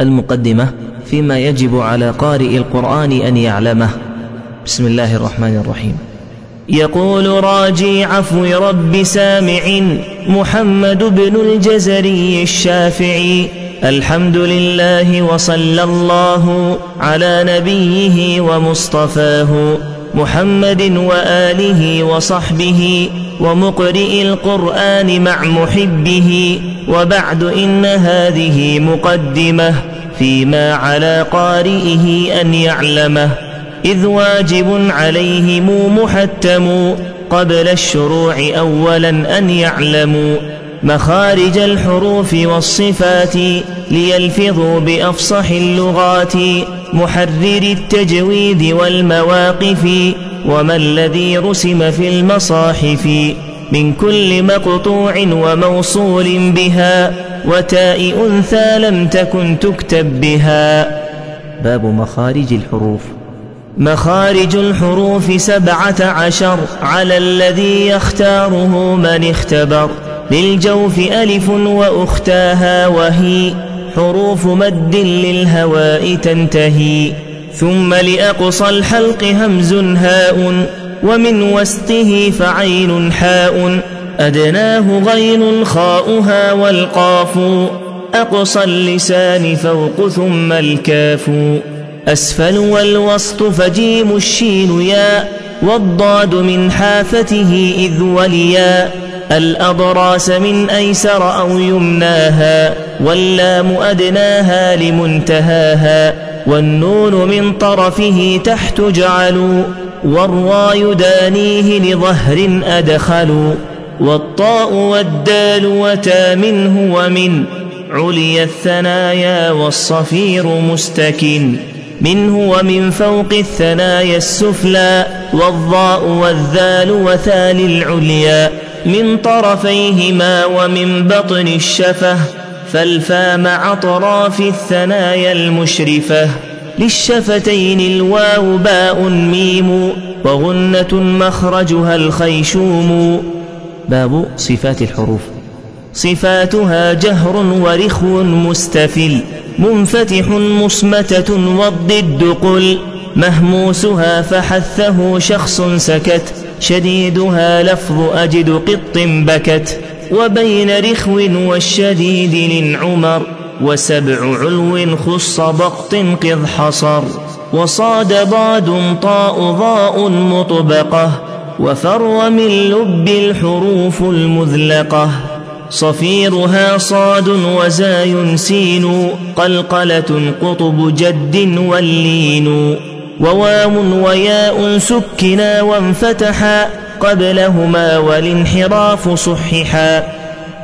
المقدمة فيما يجب على قارئ القرآن أن يعلمه. بسم الله الرحمن الرحيم. يقول راجي عفو رب سامع محمد بن الجزري الشافعي الحمد لله وصلى الله على نبيه ومصطفاه محمد وآله وصحبه ومقرئ القرآن مع محبه وبعد إن هذه مقدمة. فيما على قارئه أن يعلمه إذ واجب عليهم محتم قبل الشروع أولا أن يعلموا مخارج الحروف والصفات ليلفظوا بأفصح اللغات محرر التجويد والمواقف وما الذي رسم في المصاحف من كل مقطوع وموصول بها. وتاء أنثى لم تكن تكتب بها. باب مخارج الحروف. مخارج الحروف سبعة عشر على الذي يختاره من اختبر. للجوف ألف وأختاها وهي. حروف مد للهواء تنتهي. ثم لأقصى الحلق همز هاء. ومن وسطه فعين حاء. أدناه غين خاؤها والقاف أقصى اللسان فوق ثم الكاف أسفل والوسط فجيم الشين يا والضاد من حافته إذ وليا الأضراس من أيسر أو يمناها واللام أدناها لمنتهاها والنون من طرفه تحت جعلوا والراء دانيه لظهر أدخلوا والطاء والدال وتا منه ومن علي الثنايا والصفير مستكن. منه ومن فوق الثنايا السفلى والضاء والذال وثال العليا. من طرفيهما ومن بطن الشفه فالفا مع اطراف الثنايا المشرفه. للشفتين الواو باء ميم وغنة مخرجها الخيشوم. باب صفات الحروف. صفاتها جهر ورخو مستفل منفتح مصمتة والضد قل. مهموسها فحثه شخص سكت شديدها لفظ أجد قط بكت. وبين رخو والشديد للعمر وسبع علو خص بقط قذ حصر. وصاد ضاد طاء ضاء مطبقة وفر من لب الحروف المذلقة. صفيرها صاد وزاي سين قلقلة قطب جد واللين. ووام وياء سكنا وانفتحا قبلهما والانحراف صححا.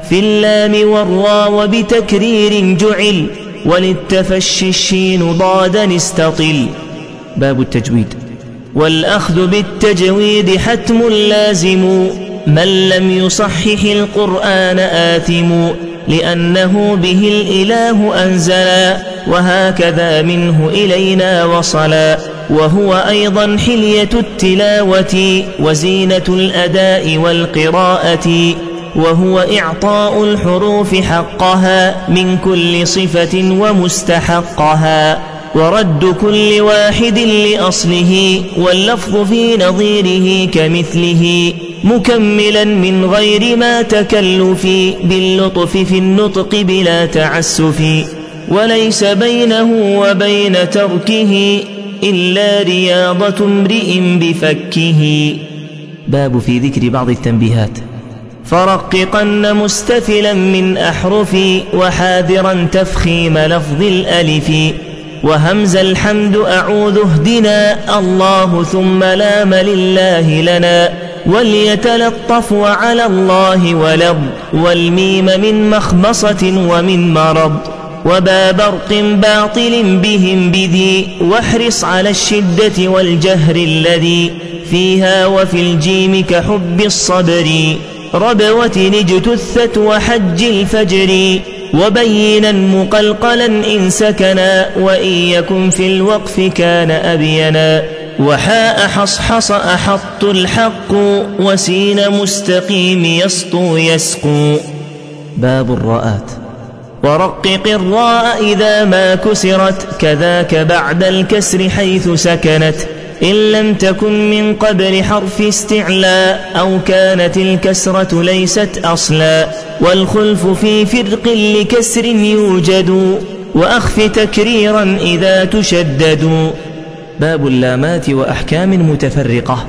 في اللام والراء وبتكرير جعل وللتفشي الشين ضادا استطل. باب التجويد. والأخذ بالتجويد حتم لازم. من لم يصحح القرآن آثم لأنه به الإله أنزلا وهكذا منه إلينا وصلا وهو أيضا حلية التلاوة وزينة الأداء والقراءة. وهو إعطاء الحروف حقها من كل صفة ومستحقها. ورد كل واحد لأصله واللفظ في نظيره كمثله مكملا من غير ما تكلف باللطف في النطق بلا تعسف وليس بينه وبين تركه إلا رياضة امرئ بفكه. باب في ذكر بعض التنبيهات. فرققن مستفلا من أحرفي وحاذرا تفخيم لفظ الألف. وهمز الحمد أعوذ اهدنا الله ثم لام لله لنا وليتلطف وعلى الله ولض والميم من مخمصة ومن مرض وبا برق باطل بهم بذي واحرص على الشدة والجهر الذي فيها وفي الجيم كحب الصبر ربوة اجتثت وحج الفجر وبينا مقلقلا إن سكنا وإن يكن في الوقف كان أبينا وحاء حصحص أحط الحق وسين مستقيم يسطو يسقو. باب الراءات. ورقق الراء إذا ما كسرت كذاك بعد الكسر حيث سكنت. إن لم تكن من قبل حرف استعلاء أو كانت الكسرة ليست أصلا والخلف في فرق لكسر يوجد وأخف تكريرا إذا تشدد باب اللامات وأحكام متفرقة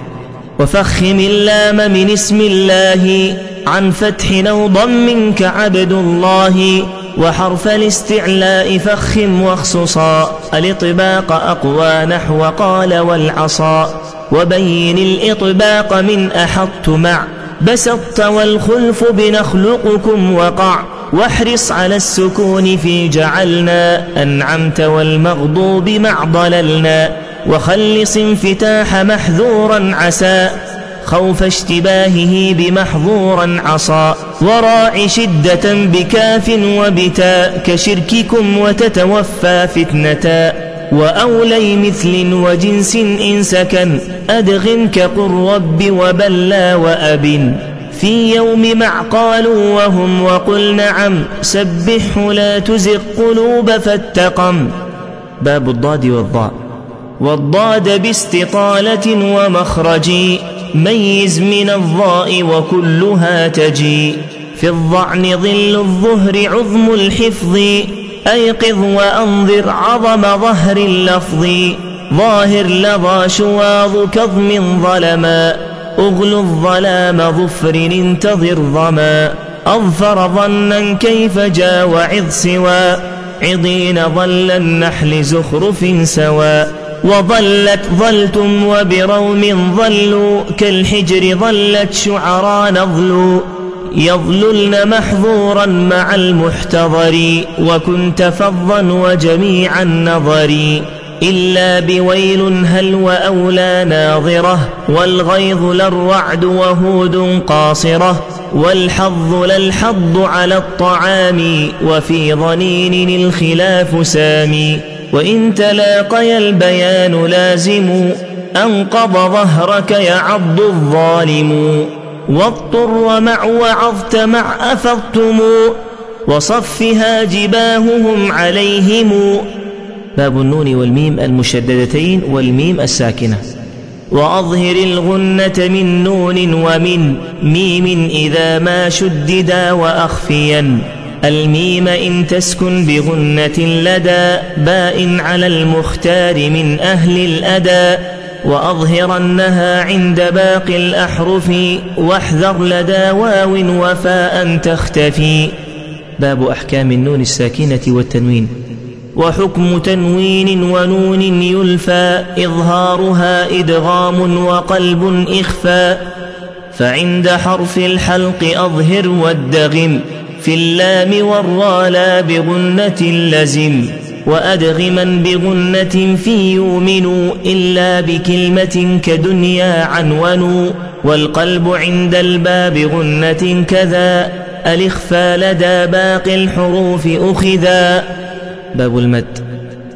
وفخم اللام من اسم الله عن فتح أو ضم كعبد الله وحرف الاستعلاء فخم واخصصا الإطباق أقوى نحو قال والعصا. وبين الإطباق من أحط مع بسطت والخلف بنخلقكم وقع. واحرص على السكون في جعلنا أنعمت والمغضوب مع ضللنا. وخلص انفتاح محذورا عسى خوف اشتباهه بمحظورا عصى وراع شدة بكاف وبتاء كشرككم وتتوفى فتنتا وأولي مثل وجنس إن سكن أدغ كقل رب وبلى وأب في يوم مع قالوا وهم وقل نعم سبحه لا تزغ قلوب فاتقم. باب الضاد والضاء. والضاد باستطالة ومخرج. ميز من الضاء وكلها تجي. في الضعن ظل الظهر عظم الحفظ. أيقظ وأنظر عظم ظهر اللفظ. ظاهر لظى شواظ كظم ظلما. أغل الظلام ظفر انتظر ظما. أظفر ظنا كيف جا وعظ سوى. عضين ظل النحل زخرف سوى. وظلت ظلتم وبروم ظلوا كالحجر ظلت شعرا نظلوا يظللن محظورا مع المحتضر وكنت فظا وجميع النظر إلا بويل هل وأولى ناظرة والغيظ للرعد وهود قاصرة والحظ للحظ على الطعام وفي ضنين الخلاف سامي وإن تلاقي البيان لازم أنقض ظهرك يعض الظالم واضطر مع وعظت مع أفضتم وصفها جباههم عليهم باب النون والميم المشددتين والميم الساكنة وأظهر الغنة من نون ومن ميم إذا ما شددا وأخفيا الميم إن تسكن بغنة لدى باء على المختار من أهل الأداء وأظهرنها عند باقي الأحرف واحذر لدى واو وفاء تختفي. باب أحكام النون الساكنة والتنوين. وحكم تنوين ونون يلفى إظهارها إدغام وقلب إخفاء فعند حرف الحلق أظهر والدغم في اللام والرا لا بغنة لزم وأدغما بغنة في يؤمن إلا بكلمة كدنيا عنون والقلب عند الباب غنة كذا الإخفى لدى باقي الحروف أخذا. باب المد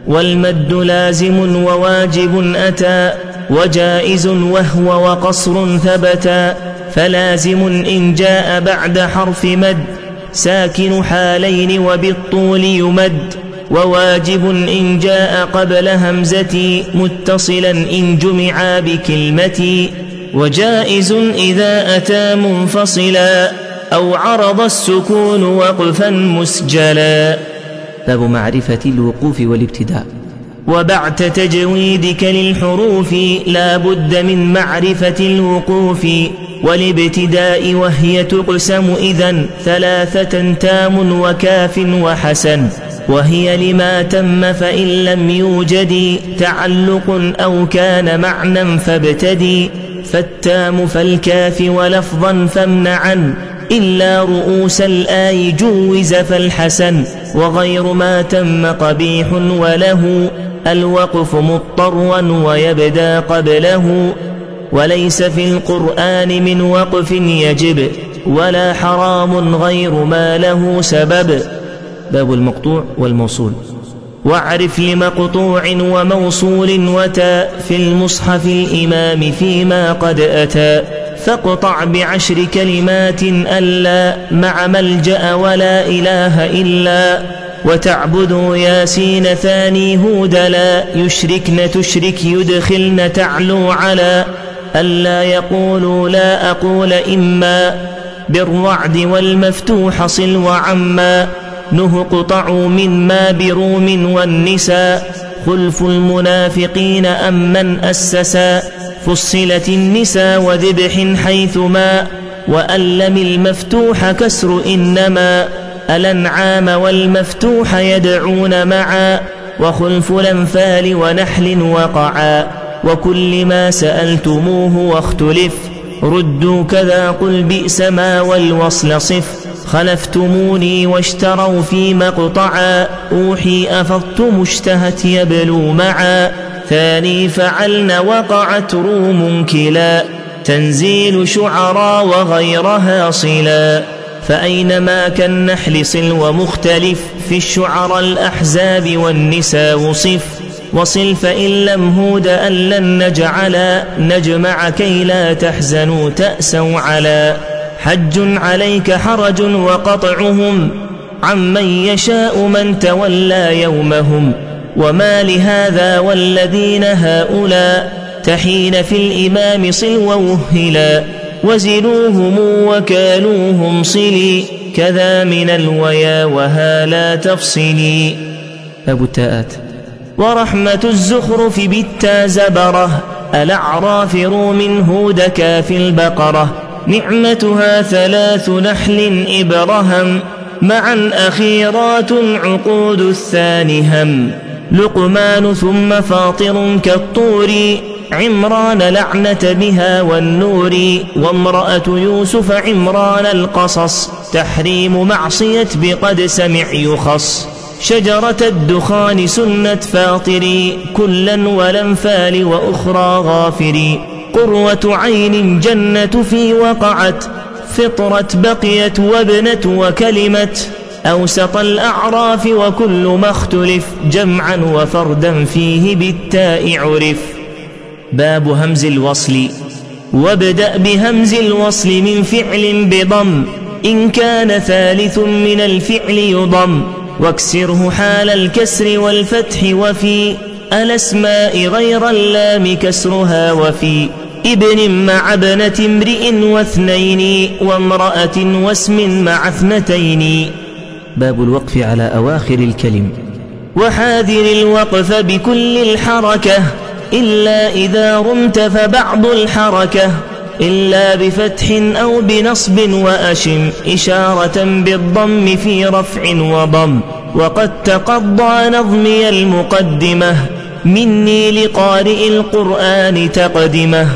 والمد لازم وواجب أتى وجائز وهو وقصر ثبتا فلازم إن جاء بعد حرف مد ساكن حالين وبالطول يمد وواجب إن جاء قبل همزتي متصلا إن جمعا بكلمتي وجائز إذا أتى منفصلا أو عرض السكون وقفا مسجلا. باب معرفة الوقوف والابتداء. وبعد تجويدك للحروف لا بد من معرفة الوقوف والابتداء وهي تقسم إذا ثلاثة تام وكاف وحسن وهي لما تم فإن لم يوجد تعلق أو كان معنى فابتدي فالتام فالكاف ولفظا فامنعا إلا رؤوس الآي جوز فالحسن وغير ما تم قبيح وله الوقف مضطرا ويبدأ قبله وليس في القرآن من وقف يجب ولا حرام غير ما له سبب. باب المقطوع والموصول. واعرف لمقطوع وموصول وتا في المصحف الإمام فيما قد أتى. فاقطع بعشر كلمات ألا مع ملجأ ولا إله إلا وتعبدوا ياسين ثاني هود لا يشركن تشرك يدخلن تعلو على ألا يقولوا لا أقول إما بالرعد والمفتوح صل وعما نه قطعوا من ما بروم والنساء خلف المنافقين أم من أسسا فصلت النساء وذبح حيثما وألم المفتوح كسر إنما الأنعام والمفتوح يدعون معا وخلف الأنفال ونحل وقعا وكل ما سألتموه واختلف ردوا كذا قل بئس ما والوصل صف خلفتموني واشتروا في مقطعا أوحي أفضتم اشتهت يبلو معا. ثاني فعلن وقعت روم كلا تنزيل شعرا وغيرها صلا. فأينما كالنحل صل ومختلف في الشعر الأحزاب والنساء وصف وصل فإن لم هود أن لن نجعلا نجمع كي لا تحزنوا تأسوا على. حج عليك حرج وقطعهم عمن يشاء من تولى يومهم. وما لهذا والذين هؤلاء تحين في الإمام صل ووهلا وزنوهم وكالوهم صلي كذا من الويا وها لا تفصلي أبو التاءات ورحمة الزخرف بالتا زبرة الأعراف روم هود كاف البقرة نعمتها ثلاث نحل إبرهم معا أخيرات عقود الثاني هم لقمان ثم فاطر كالطور عمران لعنة بها والنور وامرأة يوسف عمران القصص تحريم معصية بقد سمع يخص. شجرة الدخان سنة فاطري كلا والانفال وأخرى غافري قروة عين جنة في وقعت فطرة بقيت وابنت وكلمت. أوسط الأعراف وكل ما اختلف جمعا وفردا فيه بالتاء عرف. باب همز الوصل. وابدأ بهمز الوصل من فعل بضم. إن كان ثالث من الفعل يضم. واكسره حال الكسر والفتح وفي. الأسماء غير اللام كسرها وفي. ابن مع ابنة امرئ واثنين وامرأة واسم مع اثنتين. باب الوقف على أواخر الكلم. وحاذر الوقف بكل الحركة إلا إذا رمت فبعض الحركة إلا بفتح أو بنصب وأشم إشارة بالضم في رفع وضم. وقد تقضى نظمي المقدمة مني لقارئ القرآن تقدمة.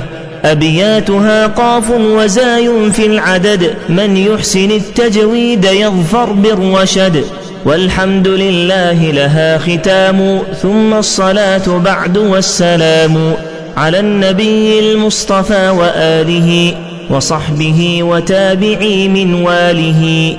أبياتها قاف وزاي في العدد من يحسن التجويد يظفر بالرشد. والحمد لله لها ختام ثم الصلاة بعد والسلام على النبي المصطفى وآله وصحبه وتابعي من واله.